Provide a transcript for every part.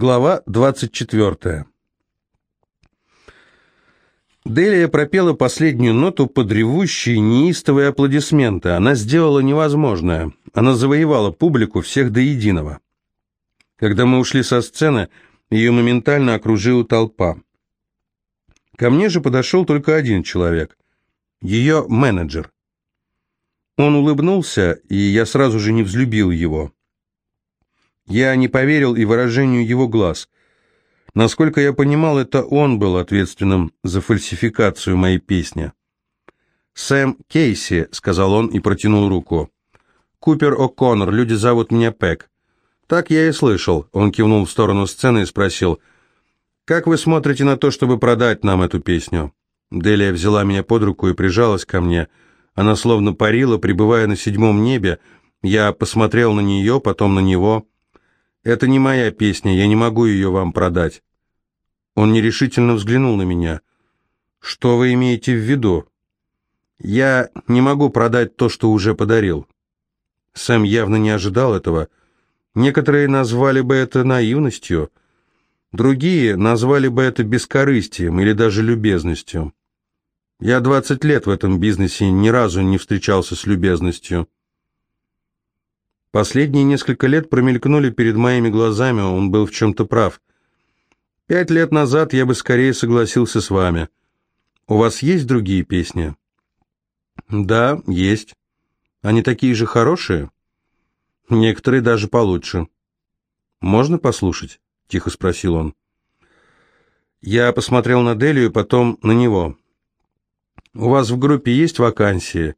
Глава 24. Делия пропела последнюю ноту под ревущие, неистовые аплодисменты. Она сделала невозможное. Она завоевала публику всех до единого. Когда мы ушли со сцены, ее моментально окружила толпа. Ко мне же подошел только один человек. Ее менеджер. Он улыбнулся, и я сразу же не взлюбил его. Я не поверил и выражению его глаз. Насколько я понимал, это он был ответственным за фальсификацию моей песни. «Сэм Кейси», — сказал он и протянул руку. «Купер О'Коннор, люди зовут меня Пэк». «Так я и слышал», — он кивнул в сторону сцены и спросил. «Как вы смотрите на то, чтобы продать нам эту песню?» Делия взяла меня под руку и прижалась ко мне. Она словно парила, пребывая на седьмом небе. Я посмотрел на нее, потом на него. «Это не моя песня, я не могу ее вам продать». Он нерешительно взглянул на меня. «Что вы имеете в виду?» «Я не могу продать то, что уже подарил». Сэм явно не ожидал этого. Некоторые назвали бы это наивностью, другие назвали бы это бескорыстием или даже любезностью. Я двадцать лет в этом бизнесе ни разу не встречался с любезностью. Последние несколько лет промелькнули перед моими глазами, он был в чем-то прав. Пять лет назад я бы скорее согласился с вами. У вас есть другие песни? Да, есть. Они такие же хорошие? Некоторые даже получше. Можно послушать? Тихо спросил он. Я посмотрел на Делию, потом на него. У вас в группе есть вакансии?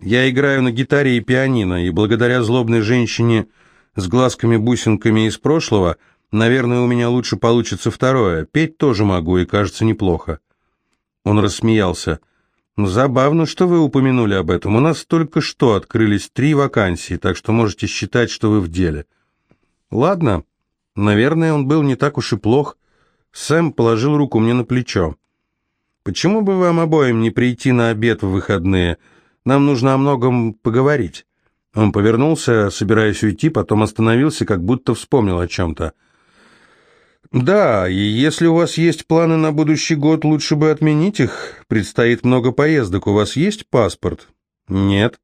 Я играю на гитаре и пианино, и благодаря злобной женщине с глазками-бусинками из прошлого, наверное, у меня лучше получится второе. Петь тоже могу, и кажется неплохо. Он рассмеялся. «Забавно, что вы упомянули об этом. У нас только что открылись три вакансии, так что можете считать, что вы в деле». «Ладно. Наверное, он был не так уж и плох». Сэм положил руку мне на плечо. «Почему бы вам обоим не прийти на обед в выходные?» Нам нужно о многом поговорить». Он повернулся, собираясь уйти, потом остановился, как будто вспомнил о чем-то. «Да, и если у вас есть планы на будущий год, лучше бы отменить их. Предстоит много поездок. У вас есть паспорт?» «Нет».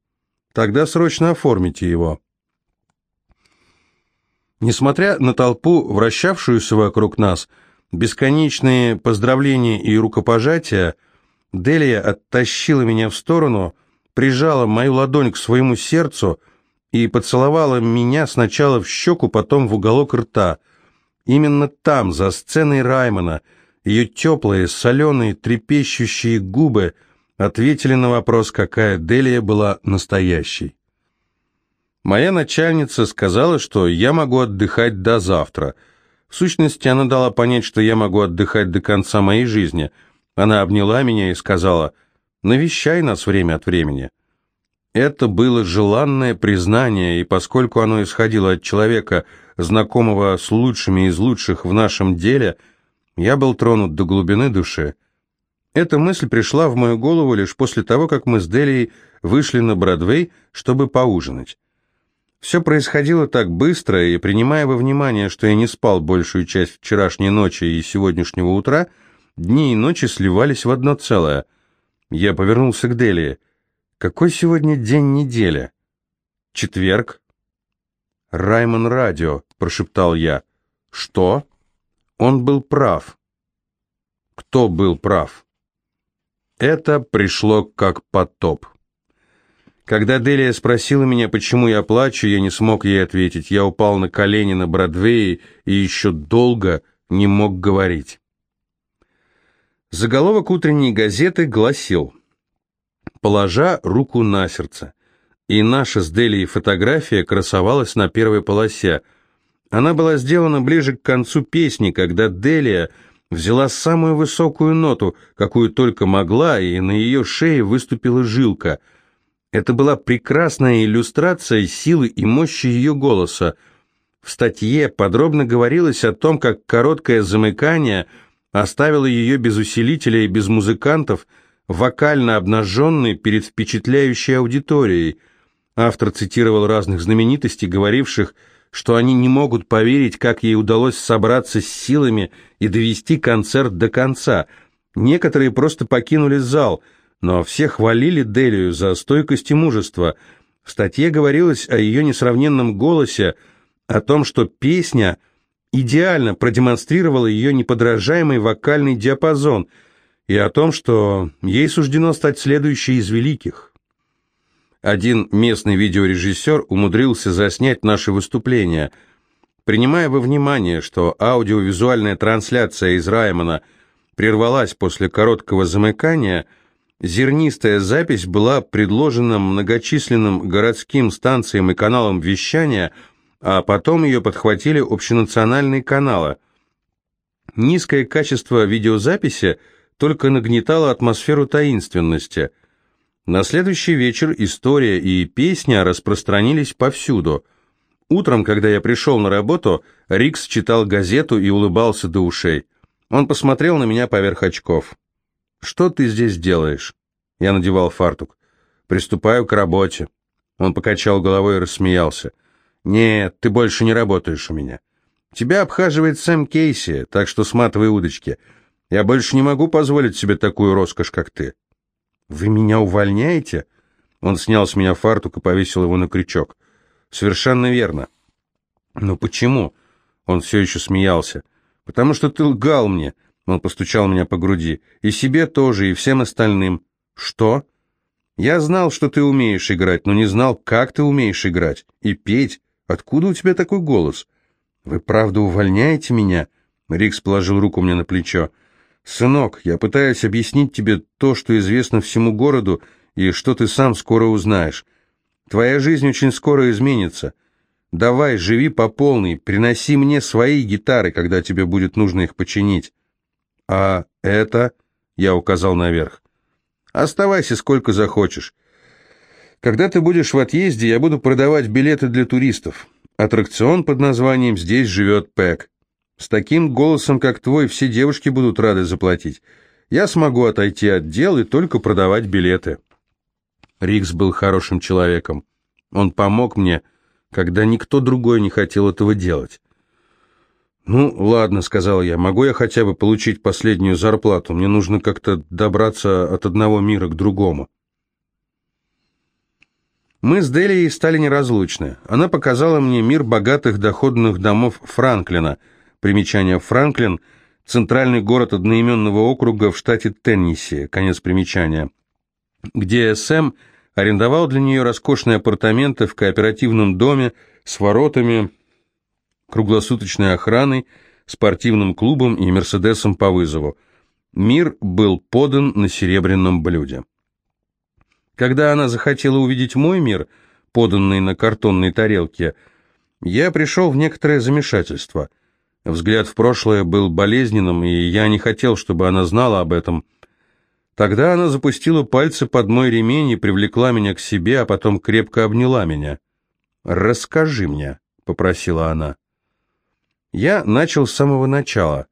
«Тогда срочно оформите его». Несмотря на толпу, вращавшуюся вокруг нас, бесконечные поздравления и рукопожатия, Делия оттащила меня в сторону, прижала мою ладонь к своему сердцу и поцеловала меня сначала в щеку, потом в уголок рта. Именно там, за сценой Раймона, ее теплые, соленые, трепещущие губы ответили на вопрос, какая Делия была настоящей. Моя начальница сказала, что я могу отдыхать до завтра. В сущности, она дала понять, что я могу отдыхать до конца моей жизни. Она обняла меня и сказала – навещай нас время от времени». Это было желанное признание, и поскольку оно исходило от человека, знакомого с лучшими из лучших в нашем деле, я был тронут до глубины души. Эта мысль пришла в мою голову лишь после того, как мы с Делией вышли на Бродвей, чтобы поужинать. Все происходило так быстро, и, принимая во внимание, что я не спал большую часть вчерашней ночи и сегодняшнего утра, дни и ночи сливались в одно целое – я повернулся к Делии. «Какой сегодня день недели?» «Четверг». «Раймон Радио», — прошептал я. «Что?» «Он был прав». «Кто был прав?» Это пришло как потоп. Когда Делия спросила меня, почему я плачу, я не смог ей ответить. Я упал на колени на Бродвее и еще долго не мог говорить. Заголовок утренней газеты гласил «Положа руку на сердце». И наша с Делией фотография красовалась на первой полосе. Она была сделана ближе к концу песни, когда Делия взяла самую высокую ноту, какую только могла, и на ее шее выступила жилка. Это была прекрасная иллюстрация силы и мощи ее голоса. В статье подробно говорилось о том, как короткое замыкание – оставила ее без усилителя и без музыкантов, вокально обнаженной перед впечатляющей аудиторией. Автор цитировал разных знаменитостей, говоривших, что они не могут поверить, как ей удалось собраться с силами и довести концерт до конца. Некоторые просто покинули зал, но все хвалили Делию за стойкость и мужество. В статье говорилось о ее несравненном голосе, о том, что песня идеально продемонстрировала ее неподражаемый вокальный диапазон, и о том, что ей суждено стать следующей из великих. Один местный видеорежиссер умудрился заснять наше выступление. Принимая во внимание, что аудиовизуальная трансляция из Раймона прервалась после короткого замыкания, зернистая запись была предложена многочисленным городским станциям и каналам вещания, а потом ее подхватили общенациональные каналы. Низкое качество видеозаписи только нагнетало атмосферу таинственности – на следующий вечер история и песня распространились повсюду. Утром, когда я пришел на работу, Рикс читал газету и улыбался до ушей. Он посмотрел на меня поверх очков. «Что ты здесь делаешь?» Я надевал фартук. «Приступаю к работе». Он покачал головой и рассмеялся. «Нет, ты больше не работаешь у меня. Тебя обхаживает Сэм Кейси, так что сматывай удочки. Я больше не могу позволить себе такую роскошь, как ты». «Вы меня увольняете?» Он снял с меня фартук и повесил его на крючок. «Совершенно верно». «Но почему?» Он все еще смеялся. «Потому что ты лгал мне», — он постучал меня по груди. «И себе тоже, и всем остальным». «Что?» «Я знал, что ты умеешь играть, но не знал, как ты умеешь играть. И петь. Откуда у тебя такой голос?» «Вы правда увольняете меня?» Рикс положил руку мне на плечо. «Сынок, я пытаюсь объяснить тебе то, что известно всему городу, и что ты сам скоро узнаешь. Твоя жизнь очень скоро изменится. Давай, живи по полной, приноси мне свои гитары, когда тебе будет нужно их починить». «А это...» — я указал наверх. «Оставайся сколько захочешь. Когда ты будешь в отъезде, я буду продавать билеты для туристов. Аттракцион под названием «Здесь живет Пэк». С таким голосом, как твой, все девушки будут рады заплатить. Я смогу отойти от дел и только продавать билеты. Рикс был хорошим человеком. Он помог мне, когда никто другой не хотел этого делать. «Ну, ладно», — сказал я, — «могу я хотя бы получить последнюю зарплату? Мне нужно как-то добраться от одного мира к другому». Мы с Делией стали неразлучны. Она показала мне мир богатых доходных домов Франклина — Примечание Франклин – центральный город одноименного округа в штате Теннесси, конец примечания, где Сэм арендовал для нее роскошные апартаменты в кооперативном доме с воротами, круглосуточной охраной, спортивным клубом и Мерседесом по вызову. Мир был подан на серебряном блюде. Когда она захотела увидеть мой мир, поданный на картонной тарелке, я пришел в некоторое замешательство – Взгляд в прошлое был болезненным, и я не хотел, чтобы она знала об этом. Тогда она запустила пальцы под мой ремень и привлекла меня к себе, а потом крепко обняла меня. «Расскажи мне», — попросила она. Я начал с самого начала.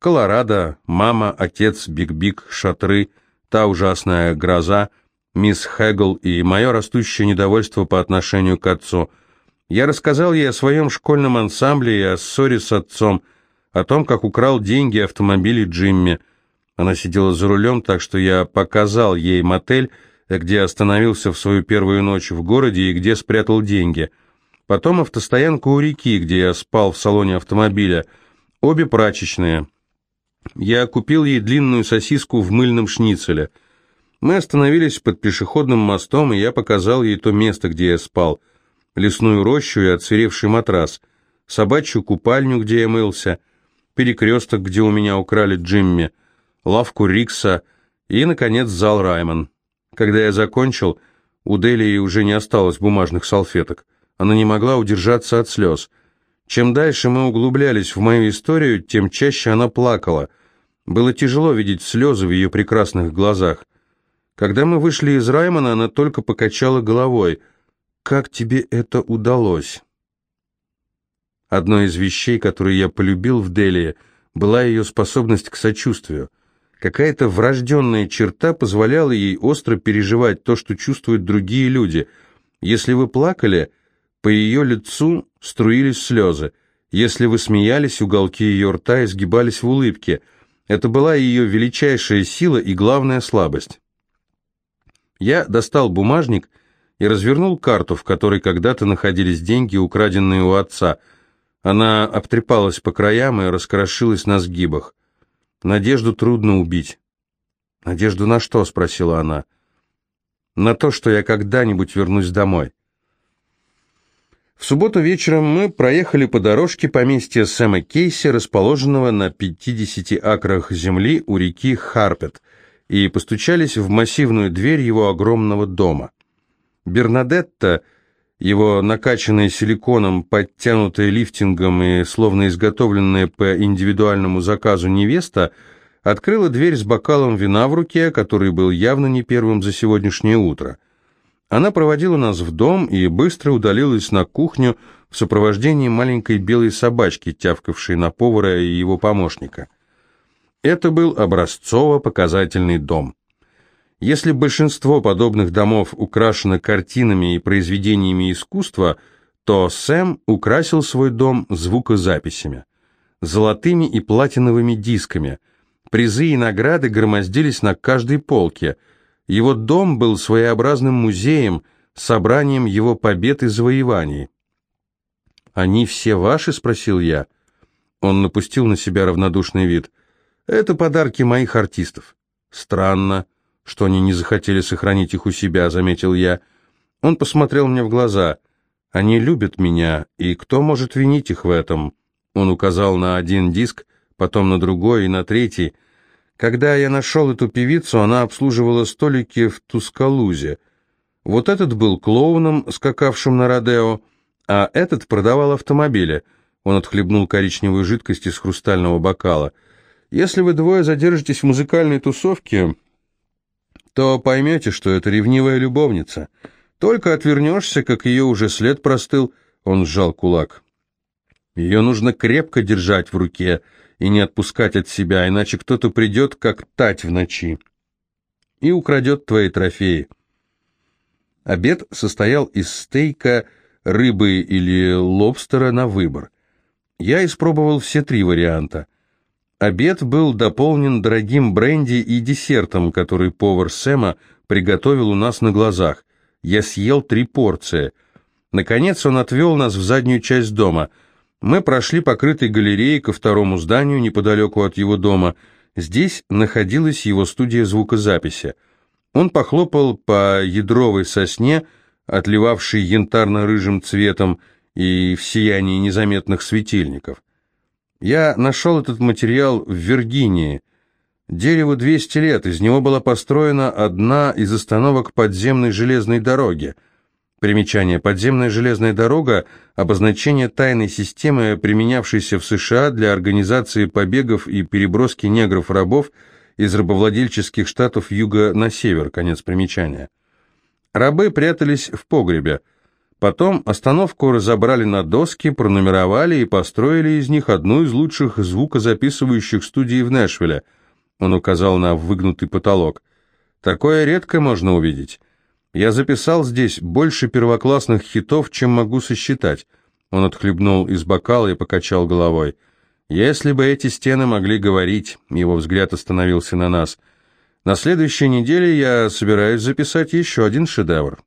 Колорадо, мама, отец, Биг-Биг, шатры, та ужасная гроза, мисс Хэгл и мое растущее недовольство по отношению к отцу — я рассказал ей о своем школьном ансамбле и о ссоре с отцом, о том, как украл деньги автомобиля Джимми. Она сидела за рулем, так что я показал ей мотель, где остановился в свою первую ночь в городе и где спрятал деньги. Потом автостоянку у реки, где я спал в салоне автомобиля. Обе прачечные. Я купил ей длинную сосиску в мыльном шницеле. Мы остановились под пешеходным мостом, и я показал ей то место, где я спал – лесную рощу и отсыревший матрас, собачью купальню, где я мылся, перекресток, где у меня украли Джимми, лавку Рикса и, наконец, зал Раймон. Когда я закончил, у Делии уже не осталось бумажных салфеток. Она не могла удержаться от слез. Чем дальше мы углублялись в мою историю, тем чаще она плакала. Было тяжело видеть слезы в ее прекрасных глазах. Когда мы вышли из Раймона, она только покачала головой – как тебе это удалось?» Одной из вещей, которые я полюбил в Дели, была ее способность к сочувствию. Какая-то врожденная черта позволяла ей остро переживать то, что чувствуют другие люди. Если вы плакали, по ее лицу струились слезы. Если вы смеялись, уголки ее рта изгибались в улыбке. Это была ее величайшая сила и главная слабость. Я достал бумажник и развернул карту, в которой когда-то находились деньги, украденные у отца. Она обтрепалась по краям и раскрошилась на сгибах. Надежду трудно убить. «Надежду на что?» — спросила она. «На то, что я когда-нибудь вернусь домой». В субботу вечером мы проехали по дорожке поместья Сэма Кейси, расположенного на 50 акрах земли у реки Харпет, и постучались в массивную дверь его огромного дома. Бернадетта, его накачанная силиконом, подтянутая лифтингом и словно изготовленная по индивидуальному заказу невеста, открыла дверь с бокалом вина в руке, который был явно не первым за сегодняшнее утро. Она проводила нас в дом и быстро удалилась на кухню в сопровождении маленькой белой собачки, тявкавшей на повара и его помощника. Это был образцово-показательный дом. Если большинство подобных домов украшено картинами и произведениями искусства, то Сэм украсил свой дом звукозаписями, золотыми и платиновыми дисками. Призы и награды громоздились на каждой полке. Его дом был своеобразным музеем, собранием его побед и завоеваний. «Они все ваши?» — спросил я. Он напустил на себя равнодушный вид. «Это подарки моих артистов». «Странно» что они не захотели сохранить их у себя», — заметил я. Он посмотрел мне в глаза. «Они любят меня, и кто может винить их в этом?» Он указал на один диск, потом на другой и на третий. Когда я нашел эту певицу, она обслуживала столики в Тускалузе. Вот этот был клоуном, скакавшим на Родео, а этот продавал автомобили. Он отхлебнул коричневую жидкость из хрустального бокала. «Если вы двое задержитесь в музыкальной тусовке, то поймете, что это ревнивая любовница. Только отвернешься, как ее уже след простыл, он сжал кулак. Ее нужно крепко держать в руке и не отпускать от себя, иначе кто-то придет, как тать в ночи, и украдет твои трофеи. Обед состоял из стейка, рыбы или лобстера на выбор. Я испробовал все три варианта. Обед был дополнен дорогим бренди и десертом, который повар Сэма приготовил у нас на глазах. Я съел три порции. Наконец он отвел нас в заднюю часть дома. Мы прошли покрытой галереей ко второму зданию неподалеку от его дома. Здесь находилась его студия звукозаписи. Он похлопал по ядровой сосне, отливавшей янтарно-рыжим цветом, и в сиянии незаметных светильников. Я нашел этот материал в Виргинии. Дереву 200 лет, из него была построена одна из остановок подземной железной дороги. Примечание. Подземная железная дорога – обозначение тайной системы, применявшейся в США для организации побегов и переброски негров-рабов из рабовладельческих штатов юга на север. Конец примечания. Рабы прятались в погребе – Потом остановку разобрали на доски, пронумеровали и построили из них одну из лучших звукозаписывающих студий в Нэшвилле. Он указал на выгнутый потолок. Такое редко можно увидеть. Я записал здесь больше первоклассных хитов, чем могу сосчитать. Он отхлебнул из бокала и покачал головой. Если бы эти стены могли говорить, его взгляд остановился на нас. На следующей неделе я собираюсь записать еще один шедевр.